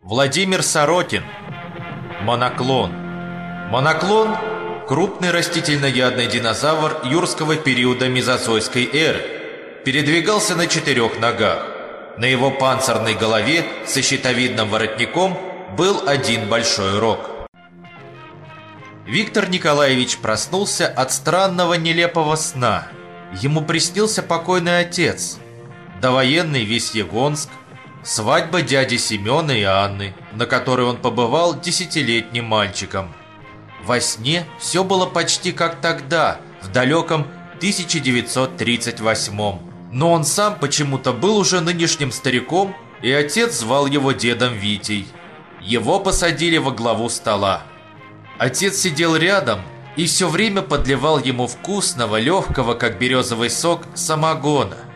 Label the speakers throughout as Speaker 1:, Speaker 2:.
Speaker 1: Владимир Сорокин Моноклон Моноклон – крупный растительноядный динозавр юрского периода мезозойской эры. Передвигался на четырех ногах. На его панцирной голове со щитовидным воротником был один большой рог. Виктор Николаевич проснулся от странного нелепого сна. Ему приснился покойный отец, довоенный Весьегонск, Свадьба дяди Семена и Анны, на которой он побывал десятилетним мальчиком. Во сне все было почти как тогда, в далеком 1938 Но он сам почему-то был уже нынешним стариком, и отец звал его дедом Витей. Его посадили во главу стола. Отец сидел рядом и все время подливал ему вкусного, легкого, как березовый сок, самогона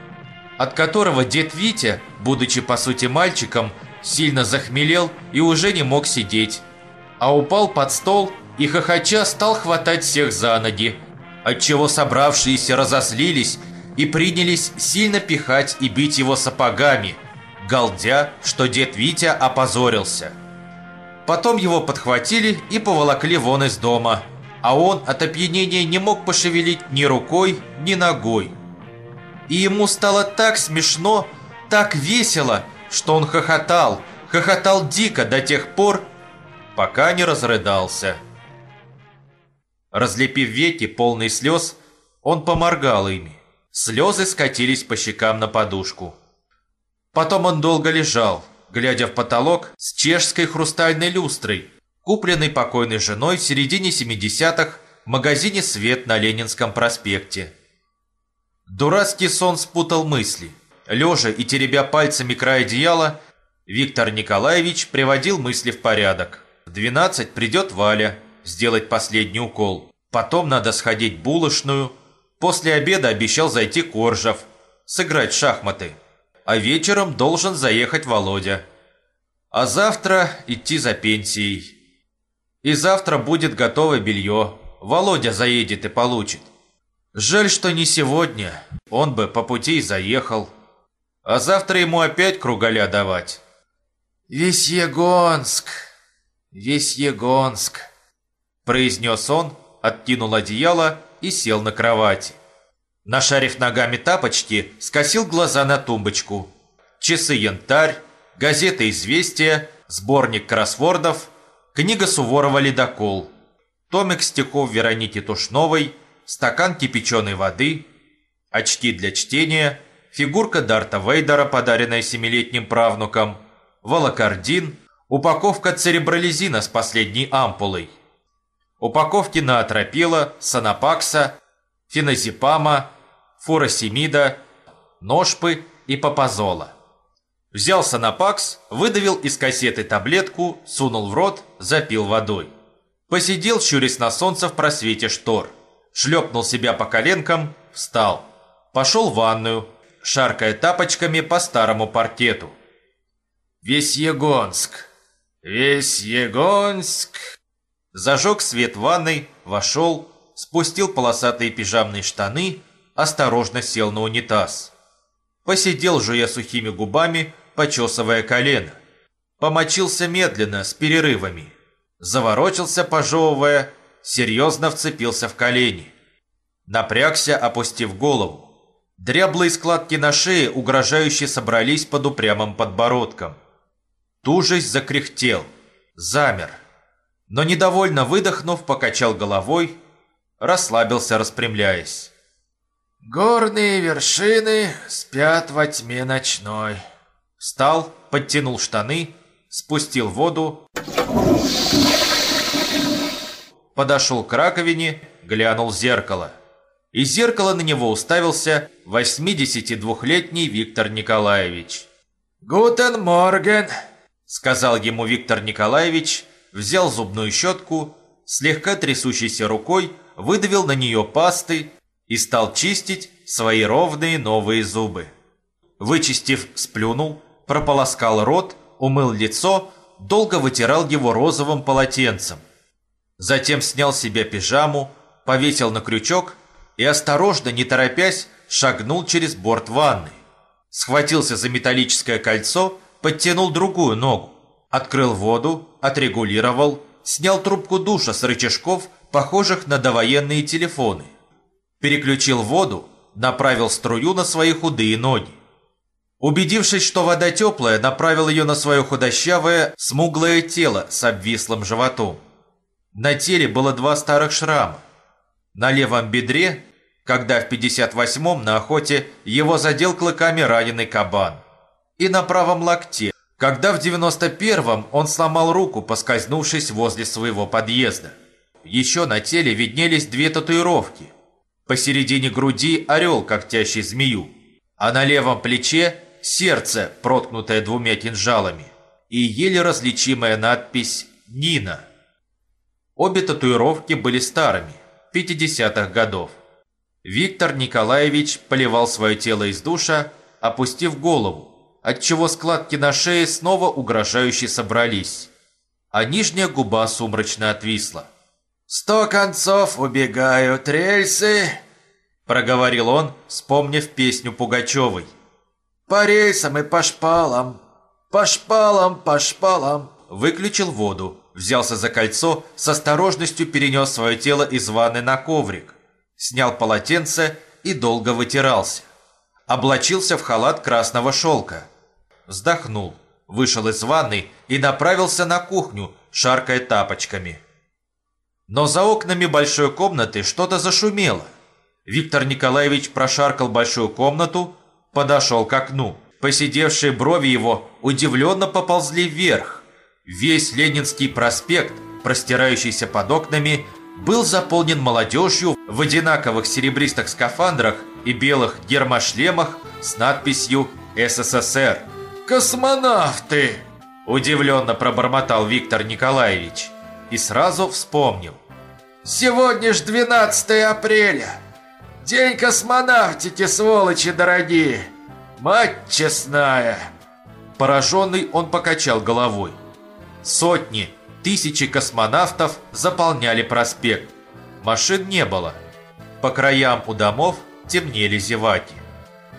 Speaker 1: от которого дед Витя, будучи по сути мальчиком, сильно захмелел и уже не мог сидеть, а упал под стол и хохоча стал хватать всех за ноги, отчего собравшиеся разослились и принялись сильно пихать и бить его сапогами, галдя, что дед Витя опозорился. Потом его подхватили и поволокли вон из дома, а он от опьянения не мог пошевелить ни рукой, ни ногой и ему стало так смешно, так весело, что он хохотал, хохотал дико до тех пор, пока не разрыдался. Разлепив веки, полный слез, он поморгал ими. Слезы скатились по щекам на подушку. Потом он долго лежал, глядя в потолок с чешской хрустальной люстрой, купленной покойной женой в середине 70-х в магазине «Свет» на Ленинском проспекте. Дурацкий сон спутал мысли. Лежа и теребя пальцами край одеяла, Виктор Николаевич приводил мысли в порядок. В 12 придет Валя сделать последний укол. Потом надо сходить в булочную. После обеда обещал зайти Коржев, сыграть в шахматы. А вечером должен заехать Володя. А завтра идти за пенсией. И завтра будет готовое белье. Володя заедет и получит. Жаль, что не сегодня. Он бы по пути заехал. А завтра ему опять кругаля давать. Весь Егонск, весь Егонск, произнес он, откинул одеяло и сел на кровати. Нашарив ногами тапочки, скосил глаза на тумбочку. Часы «Янтарь», газета «Известия», сборник кроссвордов, книга Суворова «Ледокол», томик стихов Вероники Тушновой – стакан кипяченой воды, очки для чтения, фигурка Дарта Вейдера, подаренная семилетним правнуком, волокордин, упаковка церебролизина с последней ампулой, упаковки на санапакса, феназепама, фуросемида, ножпы и папазола. Взял санапакс, выдавил из кассеты таблетку, сунул в рот, запил водой. Посидел, щурясь на солнце в просвете штор – шлепнул себя по коленкам, встал. Пошел в ванную, шаркая тапочками по старому паркету. Весь Егонск, весь Егонск. Зажег свет ванной, вошел, спустил полосатые пижамные штаны, осторожно сел на унитаз. Посидел, жуя сухими губами, почесывая колено. Помочился медленно, с перерывами. Заворочился, пожевывая, серьезно вцепился в колени. Напрягся, опустив голову. Дряблые складки на шее угрожающе собрались под упрямым подбородком. Тужесть закряхтел, замер. Но недовольно выдохнув, покачал головой, расслабился, распрямляясь. «Горные вершины спят во тьме ночной». Встал, подтянул штаны, спустил воду подошел к раковине, глянул в зеркало. Из зеркала на него уставился 82-летний Виктор Николаевич. «Guten Morgen», — сказал ему Виктор Николаевич, взял зубную щетку, слегка трясущейся рукой выдавил на нее пасты и стал чистить свои ровные новые зубы. Вычистив, сплюнул, прополоскал рот, умыл лицо, долго вытирал его розовым полотенцем – Затем снял с себя пижаму, повесил на крючок и осторожно, не торопясь, шагнул через борт ванны. Схватился за металлическое кольцо, подтянул другую ногу, открыл воду, отрегулировал, снял трубку душа с рычажков, похожих на довоенные телефоны. Переключил воду, направил струю на свои худые ноги. Убедившись, что вода теплая, направил ее на свое худощавое, смуглое тело с обвислым животом. На теле было два старых шрама. На левом бедре, когда в 58-м на охоте его задел клыками раненый кабан. И на правом локте, когда в 91-м он сломал руку, поскользнувшись возле своего подъезда. Еще на теле виднелись две татуировки. Посередине груди орел, когтящий змею, а на левом плече сердце, проткнутое двумя кинжалами, и еле различимая надпись «Нина». Обе татуировки были старыми, 50-х годов. Виктор Николаевич поливал свое тело из душа, опустив голову, отчего складки на шее снова угрожающе собрались, а нижняя губа сумрачно отвисла. «Сто концов убегают рельсы», – проговорил он, вспомнив песню Пугачевой. «По рельсам и по шпалам, по шпалам, по шпалам». Выключил воду, взялся за кольцо, с осторожностью перенес свое тело из ванны на коврик, снял полотенце и долго вытирался. Облачился в халат красного шелка. Вздохнул, вышел из ванны и направился на кухню, шаркая тапочками. Но за окнами большой комнаты что-то зашумело. Виктор Николаевич прошаркал большую комнату, подошел к окну. Посидевшие брови его удивленно поползли вверх. Весь Ленинский проспект, простирающийся под окнами, был заполнен молодежью в одинаковых серебристых скафандрах и белых гермошлемах с надписью «СССР». «Космонавты!» – удивленно пробормотал Виктор Николаевич и сразу вспомнил. «Сегодня ж 12 апреля! День космонавтики, сволочи дорогие! Мать честная!» Пораженный он покачал головой. Сотни, тысячи космонавтов заполняли проспект. Машин не было. По краям у домов темнели зеваки.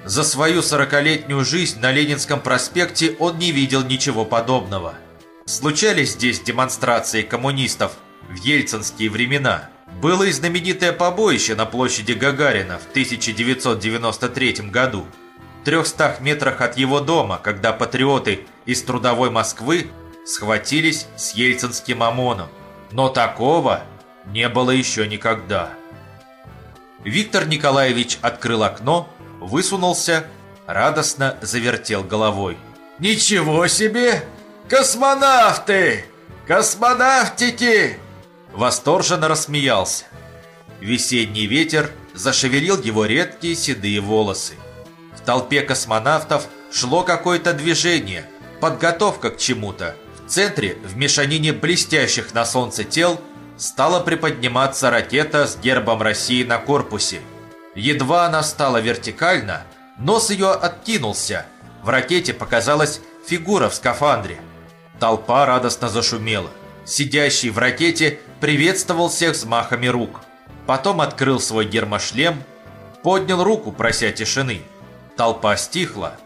Speaker 1: За свою сорокалетнюю жизнь на Ленинском проспекте он не видел ничего подобного. Случались здесь демонстрации коммунистов в ельцинские времена. Было и знаменитое побоище на площади Гагарина в 1993 году. В 300 метрах от его дома, когда патриоты из трудовой Москвы схватились с ельцинским ОМОНом. Но такого не было еще никогда. Виктор Николаевич открыл окно, высунулся, радостно завертел головой. «Ничего себе! Космонавты! Космонавтики!» Восторженно рассмеялся. Весенний ветер зашевелил его редкие седые волосы. В толпе космонавтов шло какое-то движение, подготовка к чему-то. В центре, в мешанине блестящих на солнце тел, стала приподниматься ракета с гербом России на корпусе. Едва она стала вертикально, нос ее откинулся. В ракете показалась фигура в скафандре. Толпа радостно зашумела. Сидящий в ракете приветствовал всех взмахами рук. Потом открыл свой гермошлем, поднял руку, прося тишины. Толпа стихла,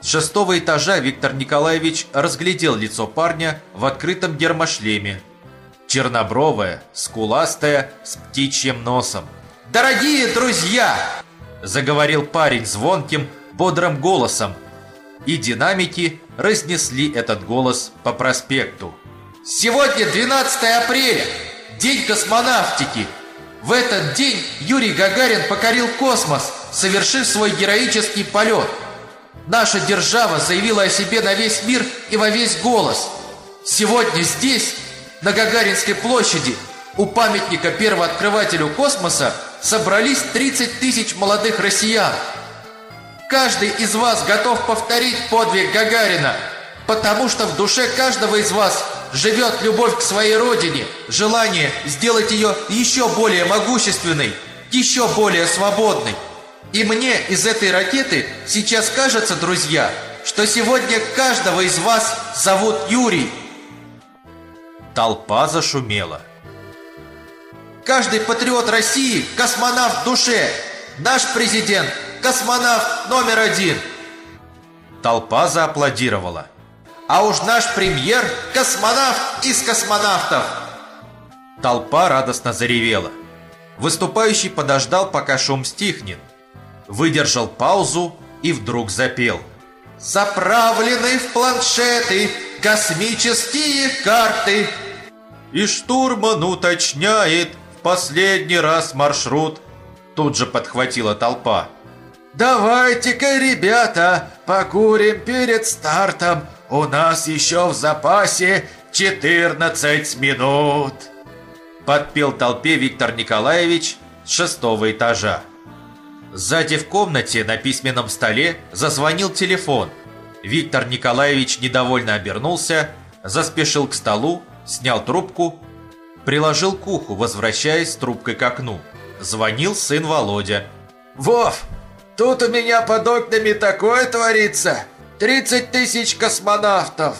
Speaker 1: с шестого этажа Виктор Николаевич разглядел лицо парня в открытом гермошлеме. Чернобровое, скуластое, с птичьим носом. «Дорогие друзья!» – заговорил парень звонким, бодрым голосом. И динамики разнесли этот голос по проспекту. «Сегодня 12 апреля, день космонавтики. В этот день Юрий Гагарин покорил космос, совершив свой героический полет – Наша держава заявила о себе на весь мир и во весь голос. Сегодня здесь, на Гагаринской площади, у памятника первооткрывателю космоса собрались 30 тысяч молодых россиян. Каждый из вас готов повторить подвиг Гагарина, потому что в душе каждого из вас живет любовь к своей родине, желание сделать ее еще более могущественной, еще более свободной. И мне из этой ракеты сейчас кажется, друзья, что сегодня каждого из вас зовут Юрий. Толпа зашумела. Каждый патриот России – космонавт в душе. Наш президент – космонавт номер один. Толпа зааплодировала. А уж наш премьер – космонавт из космонавтов. Толпа радостно заревела. Выступающий подождал, пока шум стихнет. Выдержал паузу и вдруг запел. «Заправлены в планшеты космические карты!» И штурман уточняет последний раз маршрут. Тут же подхватила толпа. «Давайте-ка, ребята, покурим перед стартом. У нас еще в запасе 14 минут!» Подпел толпе Виктор Николаевич с шестого этажа. Сзади в комнате на письменном столе зазвонил телефон. Виктор Николаевич недовольно обернулся, заспешил к столу, снял трубку, приложил к уху, возвращаясь трубкой к окну. Звонил сын Володя. «Вов, тут у меня под окнами такое творится! 30 тысяч космонавтов!»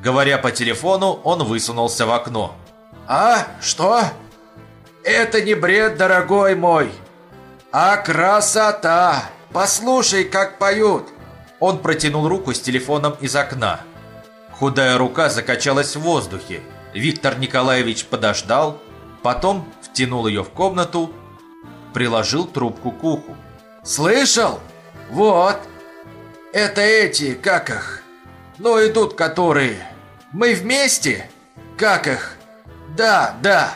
Speaker 1: Говоря по телефону, он высунулся в окно. «А? Что?» «Это не бред, дорогой мой, а красота! Послушай, как поют!» Он протянул руку с телефоном из окна. Худая рука закачалась в воздухе. Виктор Николаевич подождал, потом втянул ее в комнату, приложил трубку к уху. «Слышал? Вот! Это эти, как их? Ну, идут которые. Мы вместе? Как их? Да, да.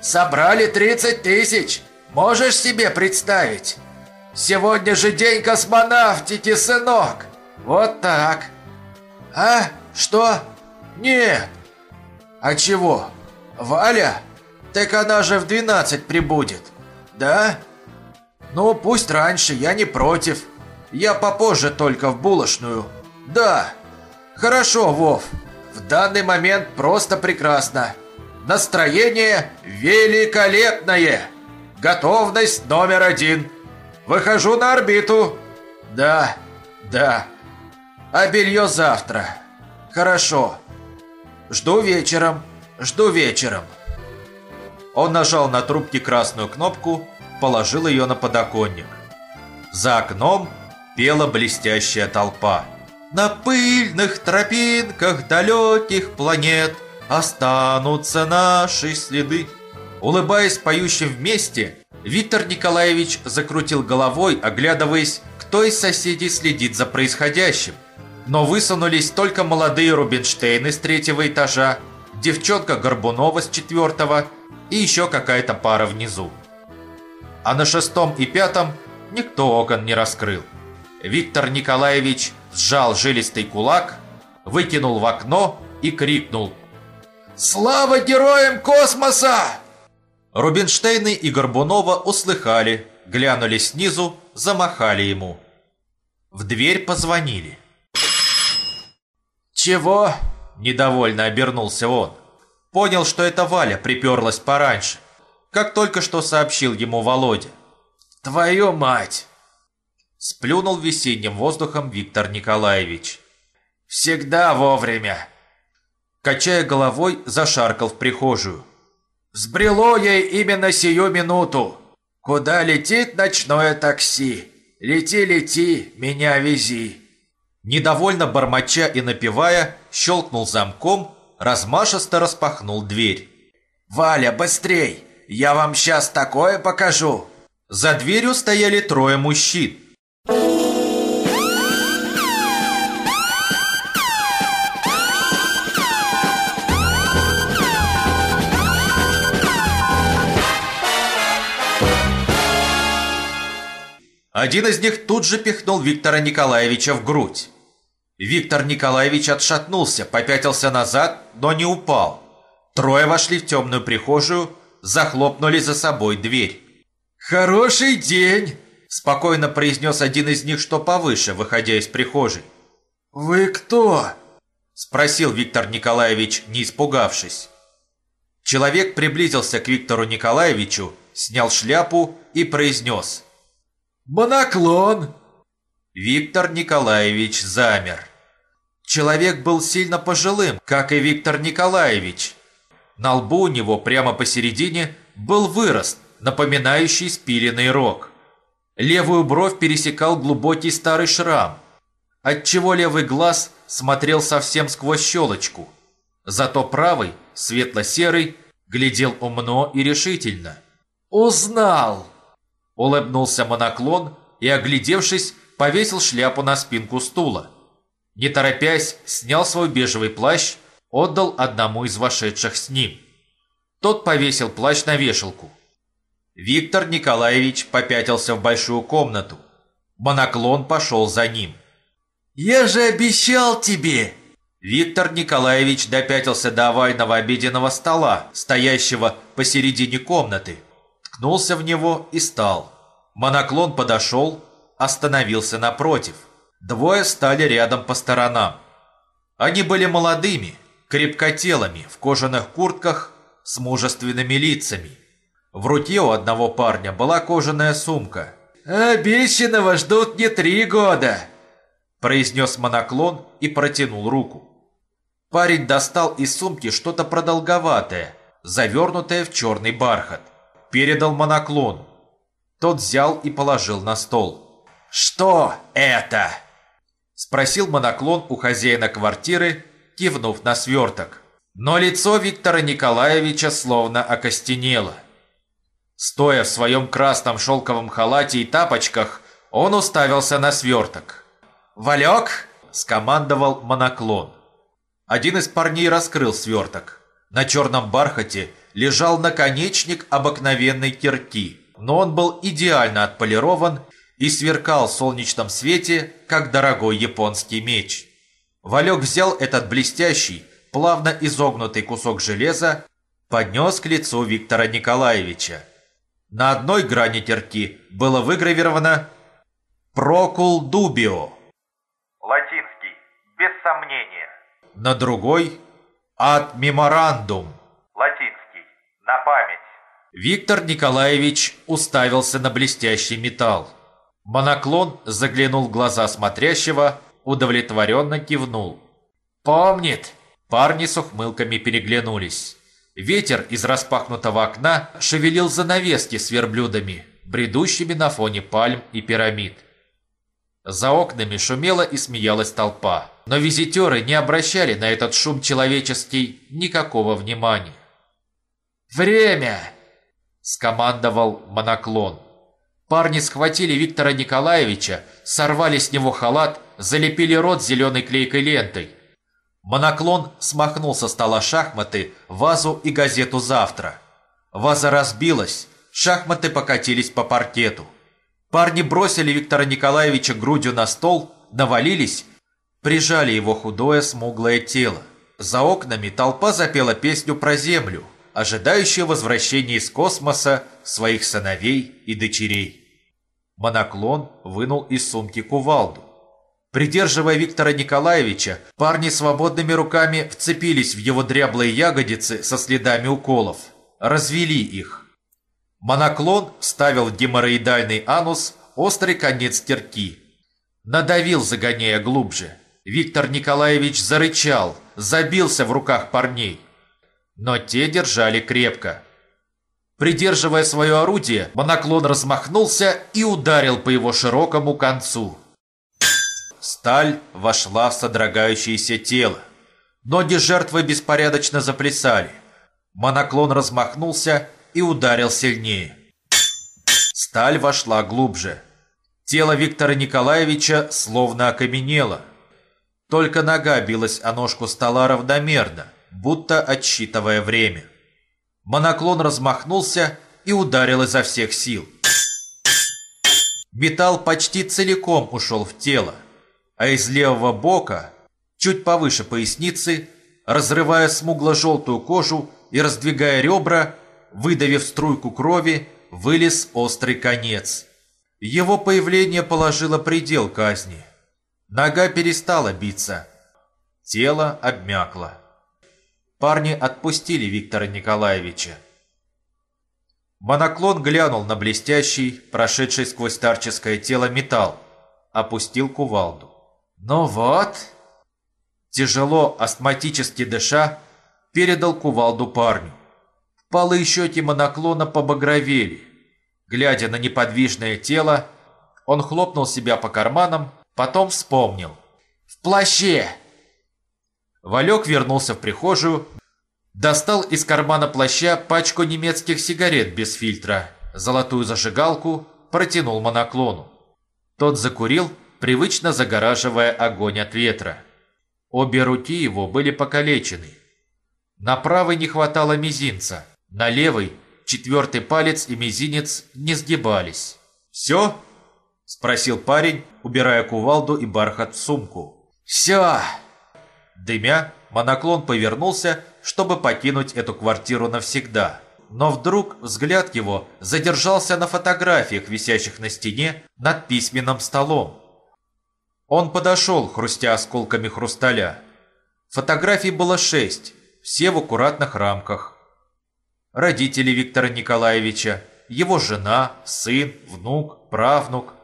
Speaker 1: Собрали 30 тысяч. Можешь себе представить? Сегодня же день космонавтики, сынок. Вот так. А? Что? Нет. А чего? Валя? Так она же в 12 прибудет. Да? Ну, пусть раньше, я не против. Я попозже только в булочную. Да. Хорошо, Вов. В данный момент просто прекрасно. Настроение великолепное. Готовность номер один. Выхожу на орбиту. Да, да. А белье завтра. Хорошо. Жду вечером. Жду вечером. Он нажал на трубке красную кнопку, положил ее на подоконник. За окном пела блестящая толпа. На пыльных тропинках далеких планет – останутся наши следы. Улыбаясь поющим вместе, Виктор Николаевич закрутил головой, оглядываясь, кто из соседей следит за происходящим. Но высунулись только молодые Рубинштейны с третьего этажа, девчонка Горбунова с четвертого и еще какая-то пара внизу. А на шестом и пятом никто окон не раскрыл. Виктор Николаевич сжал жилистый кулак, выкинул в окно и крикнул Слава героям космоса! Рубинштейны и Горбунова услыхали, глянули снизу, замахали ему. В дверь позвонили. «Чего?» – недовольно обернулся он. Понял, что это Валя приперлась пораньше, как только что сообщил ему Володя. «Твою мать!» Сплюнул весенним воздухом Виктор Николаевич. «Всегда вовремя!» качая головой, зашаркал в прихожую. «Сбрело ей именно сию минуту! Куда летит ночное такси? Лети, лети, меня вези!» Недовольно бормоча и напевая, щелкнул замком, размашисто распахнул дверь. «Валя, быстрей! Я вам сейчас такое покажу!» За дверью стояли трое мужчин. Один из них тут же пихнул Виктора Николаевича в грудь. Виктор Николаевич отшатнулся, попятился назад, но не упал. Трое вошли в темную прихожую, захлопнули за собой дверь. «Хороший день!» – спокойно произнес один из них, что повыше, выходя из прихожей. «Вы кто?» – спросил Виктор Николаевич, не испугавшись. Человек приблизился к Виктору Николаевичу, снял шляпу и произнес – Моноклон!» Виктор Николаевич замер. Человек был сильно пожилым, как и Виктор Николаевич. На лбу у него прямо посередине был вырост, напоминающий спиленный рог. Левую бровь пересекал глубокий старый шрам, отчего левый глаз смотрел совсем сквозь щелочку. Зато правый, светло-серый, глядел умно и решительно. «Узнал!» Улыбнулся моноклон и, оглядевшись, повесил шляпу на спинку стула. Не торопясь, снял свой бежевый плащ, отдал одному из вошедших с ним. Тот повесил плащ на вешалку. Виктор Николаевич попятился в большую комнату. Моноклон пошел за ним. «Я же обещал тебе!» Виктор Николаевич допятился до овального обеденного стола, стоящего посередине комнаты. Ткнулся в него и стал. Моноклон подошел, остановился напротив. Двое стали рядом по сторонам. Они были молодыми, крепкотелыми, в кожаных куртках с мужественными лицами. В руке у одного парня была кожаная сумка. «Обещанного ждут не три года», – произнес моноклон и протянул руку. Парень достал из сумки что-то продолговатое, завернутое в черный бархат. Передал моноклон. Тот взял и положил на стол. «Что это?» Спросил моноклон у хозяина квартиры, кивнув на сверток. Но лицо Виктора Николаевича словно окостенело. Стоя в своем красном шелковом халате и тапочках, он уставился на сверток. «Валек!» – скомандовал моноклон. Один из парней раскрыл сверток. На черном бархате лежал наконечник обыкновенной кирки, но он был идеально отполирован и сверкал в солнечном свете, как дорогой японский меч. Валек взял этот блестящий, плавно изогнутый кусок железа, поднес к лицу Виктора Николаевича. На одной грани терки было выгравировано «Прокул Дубио».
Speaker 2: Латинский, без сомнения.
Speaker 1: На другой «Ад Меморандум».
Speaker 2: На память.
Speaker 1: Виктор Николаевич уставился на блестящий металл. Моноклон заглянул в глаза смотрящего, удовлетворенно кивнул. «Помнит!» Парни с ухмылками переглянулись. Ветер из распахнутого окна шевелил занавески с верблюдами, бредущими на фоне пальм и пирамид. За окнами шумела и смеялась толпа, но визитеры не обращали на этот шум человеческий никакого внимания. «Время!» – скомандовал моноклон. Парни схватили Виктора Николаевича, сорвали с него халат, залепили рот зеленой клейкой лентой. Моноклон смахнул со стола шахматы, вазу и газету «Завтра». Ваза разбилась, шахматы покатились по паркету. Парни бросили Виктора Николаевича грудью на стол, навалились, прижали его худое смуглое тело. За окнами толпа запела песню про Землю, ожидающую возвращения из космоса своих сыновей и дочерей. Моноклон вынул из сумки кувалду. Придерживая Виктора Николаевича, парни свободными руками вцепились в его дряблые ягодицы со следами уколов. Развели их. Моноклон вставил в геморроидальный анус острый конец терки. Надавил, загоняя глубже. Виктор Николаевич зарычал, забился в руках парней. Но те держали крепко. Придерживая свое орудие, моноклон размахнулся и ударил по его широкому концу. Сталь вошла в содрогающееся тело. Ноги жертвы беспорядочно заплясали. Моноклон размахнулся и ударил сильнее. Сталь вошла глубже. Тело Виктора Николаевича словно окаменело. Только нога билась о ножку стола равномерно, будто отсчитывая время. Моноклон размахнулся и ударил изо всех сил. Металл почти целиком ушел в тело а из левого бока, чуть повыше поясницы, разрывая смугло-желтую кожу и раздвигая ребра, выдавив струйку крови, вылез острый конец. Его появление положило предел казни. Нога перестала биться. Тело обмякло. Парни отпустили Виктора Николаевича. Моноклон глянул на блестящий, прошедший сквозь старческое тело металл, опустил кувалду. «Ну вот!» Тяжело, астматически дыша, передал кувалду парню. Полы щеки моноклона побагровели. Глядя на неподвижное тело, он хлопнул себя по карманам, потом вспомнил. «В плаще!» Валек вернулся в прихожую, достал из кармана плаща пачку немецких сигарет без фильтра, золотую зажигалку, протянул моноклону. Тот закурил, привычно загораживая огонь от ветра. Обе руки его были покалечены. На правой не хватало мизинца, на левой четвертый палец и мизинец не сгибались. «Все?» – спросил парень, убирая кувалду и бархат в сумку. «Все!» Дымя, моноклон повернулся, чтобы покинуть эту квартиру навсегда. Но вдруг взгляд его задержался на фотографиях, висящих на стене над письменным столом. Он подошел, хрустя осколками хрусталя. Фотографий было шесть, все в аккуратных рамках. Родители Виктора Николаевича, его жена, сын, внук, правнук.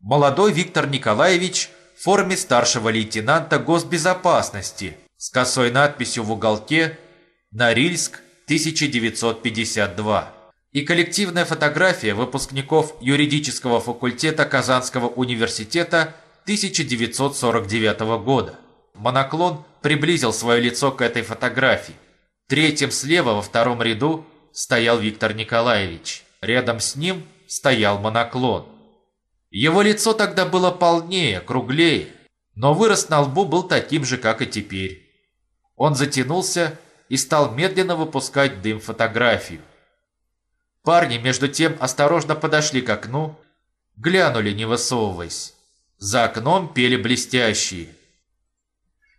Speaker 1: Молодой Виктор Николаевич форме старшего лейтенанта госбезопасности с косой надписью в уголке «Норильск, 1952». И коллективная фотография выпускников юридического факультета Казанского университета 1949 года. Моноклон приблизил свое лицо к этой фотографии. Третьим слева во втором ряду стоял Виктор Николаевич. Рядом с ним стоял моноклон. Его лицо тогда было полнее, круглее, но вырост на лбу был таким же, как и теперь. Он затянулся и стал медленно выпускать дым фотографию. Парни, между тем, осторожно подошли к окну, глянули, не высовываясь. За окном пели блестящие.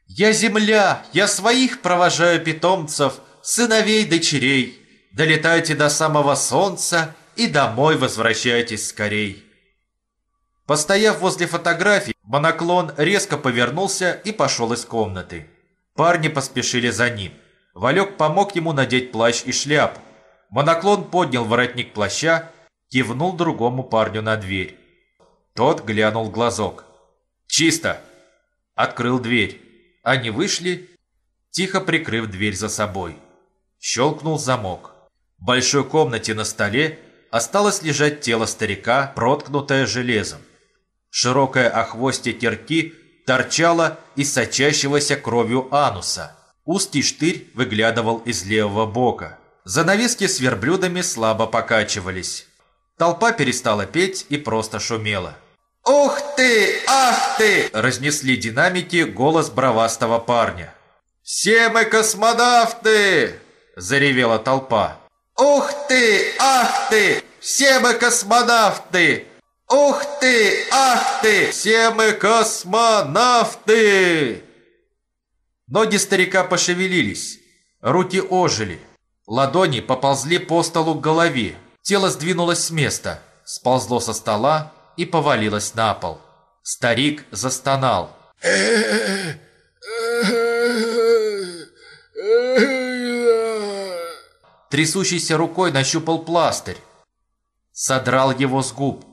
Speaker 1: «Я земля, я своих провожаю питомцев, сыновей, дочерей. Долетайте до самого солнца и домой возвращайтесь скорей». Постояв возле фотографии, моноклон резко повернулся и пошел из комнаты. Парни поспешили за ним. Валек помог ему надеть плащ и шляпу. Моноклон поднял воротник плаща, кивнул другому парню на дверь. Тот глянул глазок. «Чисто!» Открыл дверь. Они вышли, тихо прикрыв дверь за собой. Щелкнул замок. В большой комнате на столе осталось лежать тело старика, проткнутое железом. Широкое охвостье кирки торчало из сочащегося кровью ануса. Узкий штырь выглядывал из левого бока. Занавески с верблюдами слабо покачивались. Толпа перестала петь и просто шумела. «Ух ты! Ах ты!» – разнесли динамики голос бравастого парня. «Все мы космонавты!» – заревела толпа. «Ух ты! Ах ты! Все мы космонавты! Ух ты! Ах ты! Все мы космонавты!» Ноги старика пошевелились, руки ожили, ладони поползли по столу к голове, тело сдвинулось с места, сползло со стола, и повалилась на пол. Старик застонал. Трясущейся рукой нащупал пластырь. Содрал его с губ.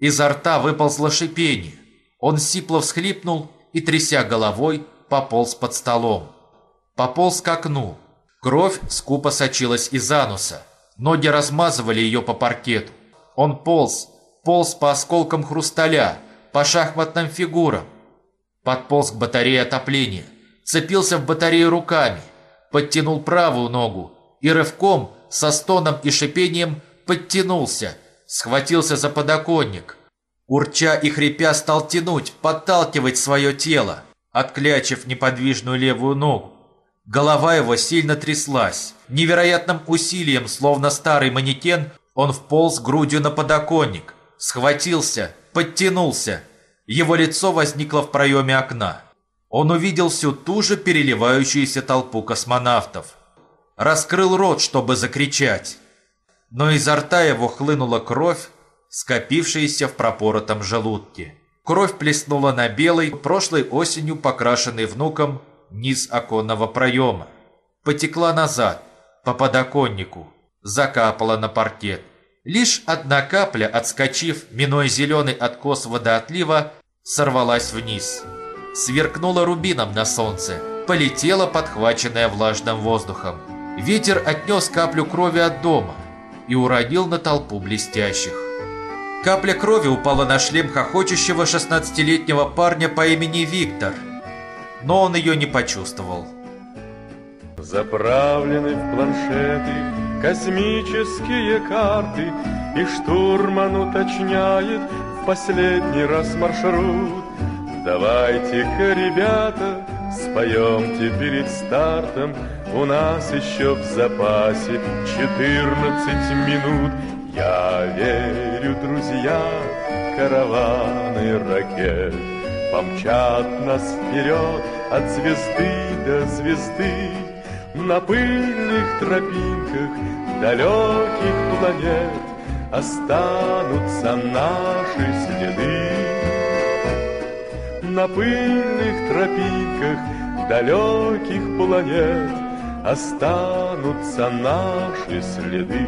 Speaker 1: Изо рта выползло шипение. Он сипло всхлипнул и, тряся головой, пополз под столом. Пополз к окну. Кровь скупо сочилась из ануса. Ноги размазывали ее по паркету. Он полз, полз по осколкам хрусталя, по шахматным фигурам. Подполз к батарее отопления, цепился в батарею руками, подтянул правую ногу и рывком, со стоном и шипением подтянулся, схватился за подоконник. Урча и хрипя стал тянуть, подталкивать свое тело, отклячив неподвижную левую ногу. Голова его сильно тряслась. Невероятным усилием, словно старый манекен, он вполз грудью на подоконник – схватился, подтянулся. Его лицо возникло в проеме окна. Он увидел всю ту же переливающуюся толпу космонавтов. Раскрыл рот, чтобы закричать. Но изо рта его хлынула кровь, скопившаяся в пропоротом желудке. Кровь плеснула на белый, прошлой осенью покрашенный внуком низ оконного проема. Потекла назад, по подоконнику, закапала на паркет. Лишь одна капля, отскочив, минуя зеленый откос водоотлива, сорвалась вниз. Сверкнула рубином на солнце, полетела, подхваченная влажным воздухом. Ветер отнес каплю крови от дома и уронил на толпу блестящих. Капля крови упала на шлем хохочущего 16-летнего парня по имени Виктор, но он ее не почувствовал.
Speaker 3: Заправлены в планшеты космические карты И штурман уточняет в последний раз маршрут Давайте-ка, ребята, споемте перед стартом У нас еще в запасе 14 минут Я верю, друзья, караваны ракет Помчат нас вперед от звезды до звезды на пыльных тропинках далеких планет Останутся наши следы. На пыльных тропинках далеких планет Останутся наши следы.